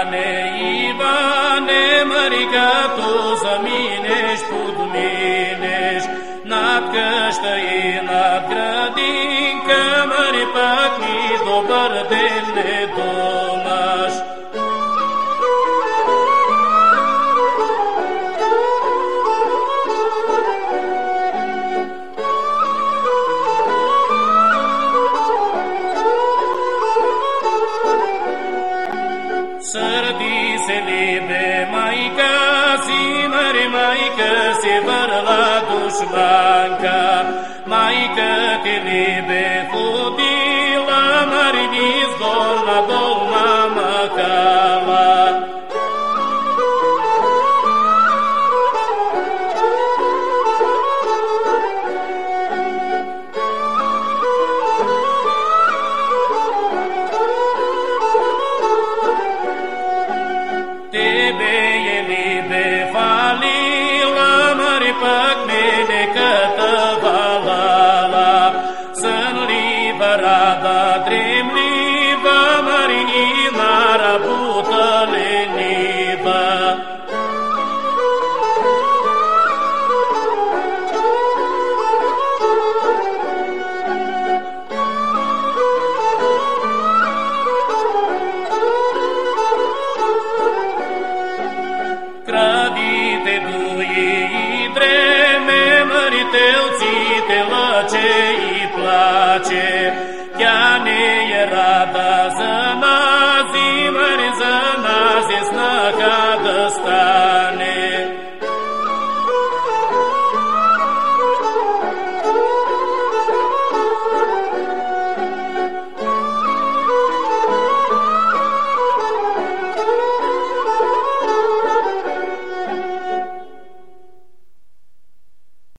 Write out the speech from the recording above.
Ivane, Ivane, Mărica, tu să minești, tu duminești, na căștăi, nad grădincă, mă majke si vrla dušmanka, majke te libe Bracie!